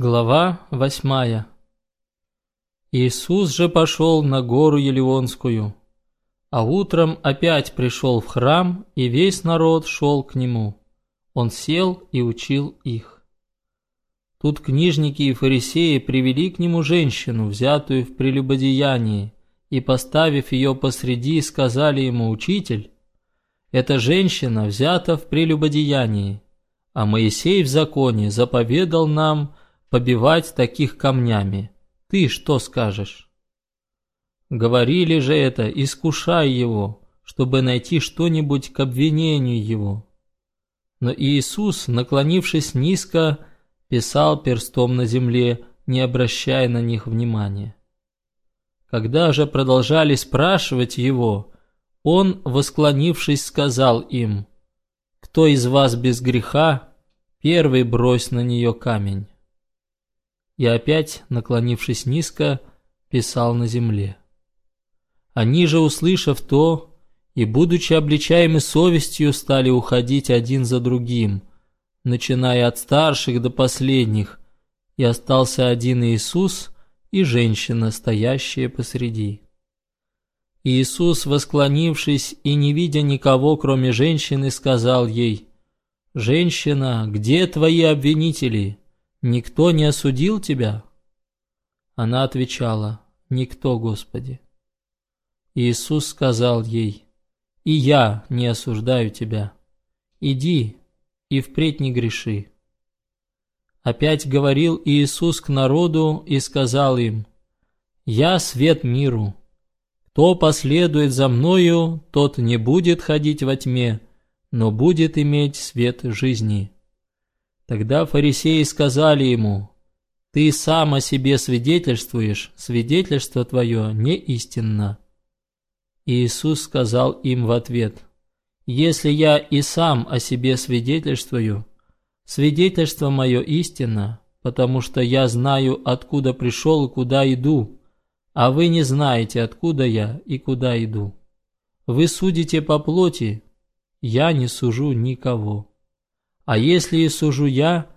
Глава восьмая Иисус же пошел на гору Елеонскую, а утром опять пришел в храм, и весь народ шел к нему. Он сел и учил их. Тут книжники и фарисеи привели к нему женщину, взятую в прелюбодеянии, и, поставив ее посреди, сказали ему, «Учитель, эта женщина взята в прелюбодеянии, а Моисей в законе заповедал нам побивать таких камнями. Ты что скажешь?» Говорили же это, искушай его, чтобы найти что-нибудь к обвинению его. Но Иисус, наклонившись низко, писал перстом на земле, не обращая на них внимания. Когда же продолжали спрашивать его, он, восклонившись, сказал им, «Кто из вас без греха, первый брось на нее камень». И опять, наклонившись низко, писал на земле. Они же, услышав то, и, будучи обличаемы совестью, стали уходить один за другим, начиная от старших до последних, и остался один Иисус и женщина, стоящая посреди. Иисус, восклонившись и не видя никого, кроме женщины, сказал ей, «Женщина, где твои обвинители? Никто не осудил тебя?» Она отвечала, «Никто, Господи». Иисус сказал ей, «И я не осуждаю тебя. Иди и впредь не греши». Опять говорил Иисус к народу и сказал им, «Я свет миру. Кто последует за Мною, тот не будет ходить во тьме, но будет иметь свет жизни». Тогда фарисеи сказали ему, «Ты сам о себе свидетельствуешь, свидетельство твое не истинно». Иисус сказал им в ответ, «Если я и сам о себе свидетельствую, свидетельство мое истинно, потому что я знаю, откуда пришел и куда иду, а вы не знаете, откуда я и куда иду. Вы судите по плоти, я не сужу никого. А если и сужу я,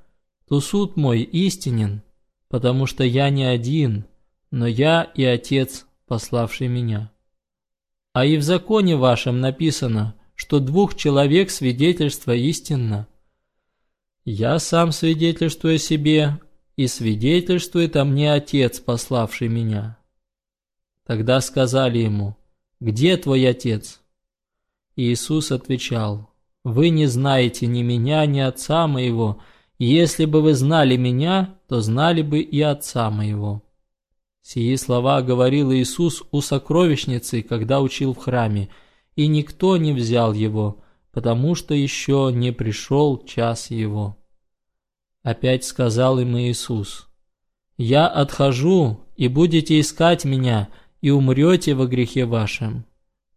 то суд мой истинен, потому что я не один, но я и Отец, пославший меня». А и в законе вашем написано, что двух человек свидетельство истинно. Я сам свидетельствую себе, и свидетельствует о мне Отец, пославший меня. Тогда сказали ему, «Где твой Отец?» Иисус отвечал, «Вы не знаете ни меня, ни Отца моего. Если бы вы знали меня, то знали бы и Отца моего». Сии слова говорил Иисус у сокровищницы, когда учил в храме, и никто не взял его, потому что еще не пришел час его. Опять сказал им Иисус, «Я отхожу, и будете искать меня, и умрете во грехе вашем.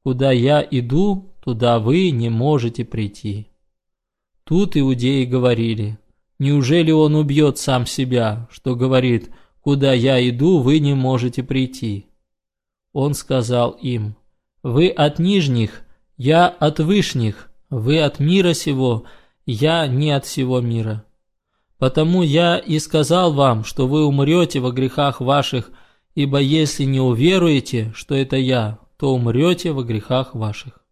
Куда я иду, туда вы не можете прийти». Тут иудеи говорили, «Неужели он убьет сам себя, что говорит – Куда я иду, вы не можете прийти. Он сказал им, вы от нижних, я от вышних, вы от мира сего, я не от всего мира. Потому я и сказал вам, что вы умрете во грехах ваших, ибо если не уверуете, что это я, то умрете во грехах ваших.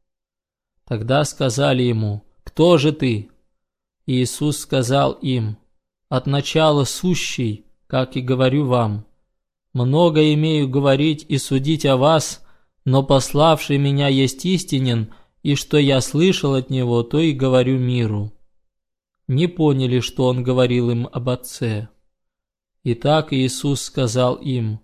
Тогда сказали ему, кто же ты? Иисус сказал им, от начала сущий, как и говорю вам. Много имею говорить и судить о вас, но пославший меня есть истинен, и что я слышал от него, то и говорю миру». Не поняли, что он говорил им об Отце. Итак, Иисус сказал им,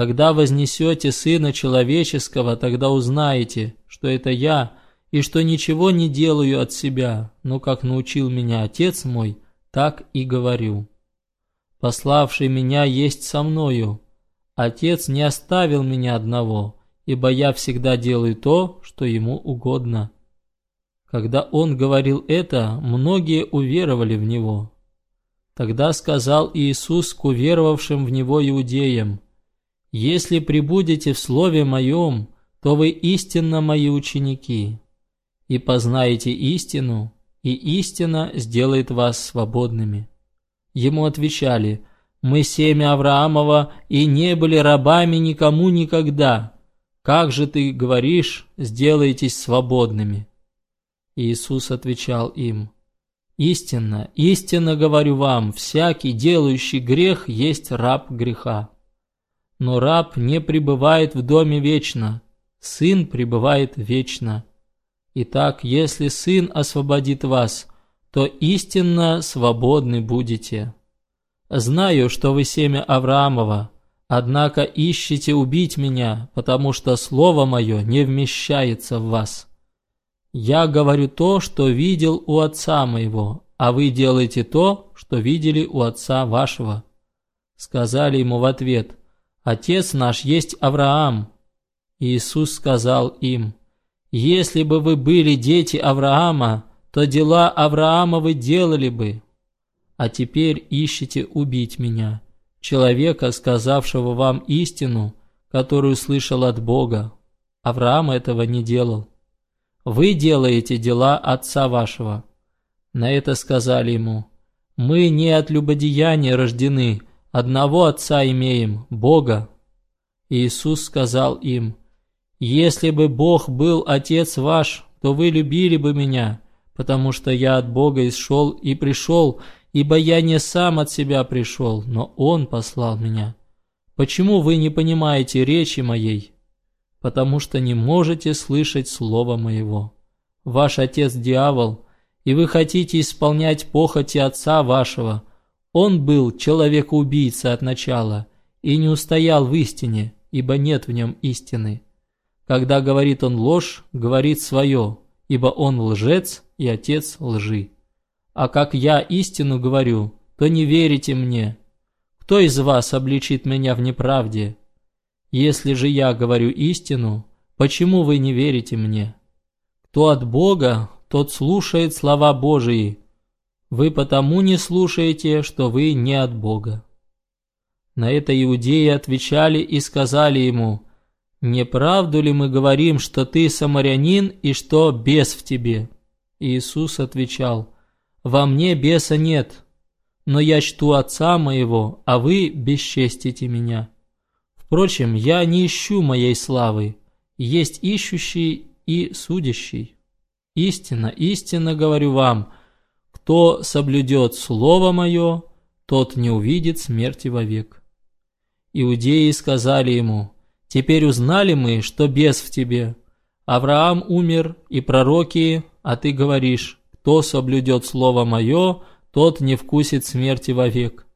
«Когда вознесете Сына Человеческого, тогда узнаете, что это Я, и что ничего не делаю от себя, но как научил меня Отец мой, так и говорю» пославший меня есть со мною. Отец не оставил меня одного, ибо я всегда делаю то, что ему угодно». Когда он говорил это, многие уверовали в него. Тогда сказал Иисус к уверовавшим в него иудеям, «Если прибудете в Слове Моем, то вы истинно Мои ученики, и познаете истину, и истина сделает вас свободными». Ему отвечали, Мы семя Авраамова и не были рабами никому никогда. Как же ты говоришь, сделайтесь свободными?» Иисус отвечал им, «Истинно, истинно говорю вам, всякий, делающий грех, есть раб греха. Но раб не пребывает в доме вечно, сын пребывает вечно. Итак, если сын освободит вас, то истинно свободны будете. Знаю, что вы семя Авраамова, однако ищете убить меня, потому что слово мое не вмещается в вас». Я говорю то, что видел у отца моего, а вы делаете то, что видели у отца вашего. Сказали ему в ответ, Отец наш есть Авраам. Иисус сказал им, Если бы вы были дети Авраама, то дела Авраама вы делали бы. А теперь ищете убить меня, человека, сказавшего вам истину, которую слышал от Бога. Авраам этого не делал. Вы делаете дела отца вашего». На это сказали ему, «Мы не от любодеяния рождены, одного отца имеем, Бога». Иисус сказал им, «Если бы Бог был отец ваш, то вы любили бы меня, потому что я от Бога исшел и пришел, ибо я не сам от себя пришел, но Он послал меня. Почему вы не понимаете речи моей?» потому что не можете слышать слова моего. Ваш отец дьявол, и вы хотите исполнять похоти отца вашего. Он был человек-убийца от начала и не устоял в истине, ибо нет в нем истины. Когда говорит он ложь, говорит свое, ибо он лжец и отец лжи. А как я истину говорю, то не верите мне. Кто из вас обличит меня в неправде? Если же я говорю истину, почему вы не верите мне? Кто от Бога, тот слушает слова Божии. Вы потому не слушаете, что вы не от Бога. На это иудеи отвечали и сказали ему, «Не правду ли мы говорим, что ты самарянин и что бес в тебе?» Иисус отвечал, «Во мне беса нет, но я чту Отца моего, а вы бесчестите меня». Впрочем, я не ищу моей славы, есть ищущий и судящий. Истинно, истинно говорю вам, кто соблюдет слово мое, тот не увидит смерти вовек. Иудеи сказали ему, теперь узнали мы, что бес в тебе. Авраам умер и пророки, а ты говоришь, кто соблюдет слово мое, тот не вкусит смерти вовек.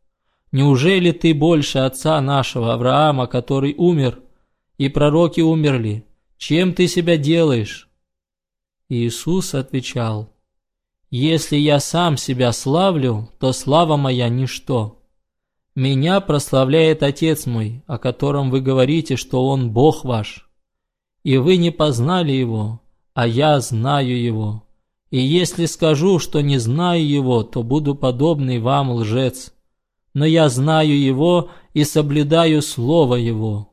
Неужели ты больше отца нашего Авраама, который умер, и пророки умерли? Чем ты себя делаешь?» Иисус отвечал, «Если я сам себя славлю, то слава моя ничто. Меня прославляет Отец мой, о котором вы говорите, что Он Бог ваш. И вы не познали Его, а я знаю Его. И если скажу, что не знаю Его, то буду подобный вам лжец но я знаю его и соблюдаю слово его.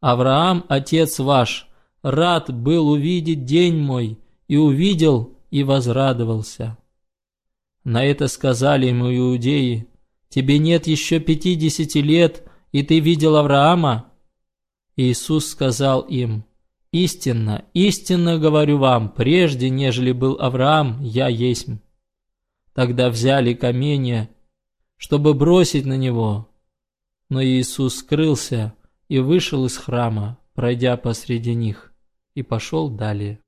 Авраам, отец ваш, рад был увидеть день мой, и увидел, и возрадовался». На это сказали ему иудеи, «Тебе нет еще пятидесяти лет, и ты видел Авраама?» Иисус сказал им, «Истинно, истинно говорю вам, прежде, нежели был Авраам, я есть». Тогда взяли каменья чтобы бросить на него. Но Иисус скрылся и вышел из храма, пройдя посреди них, и пошел далее.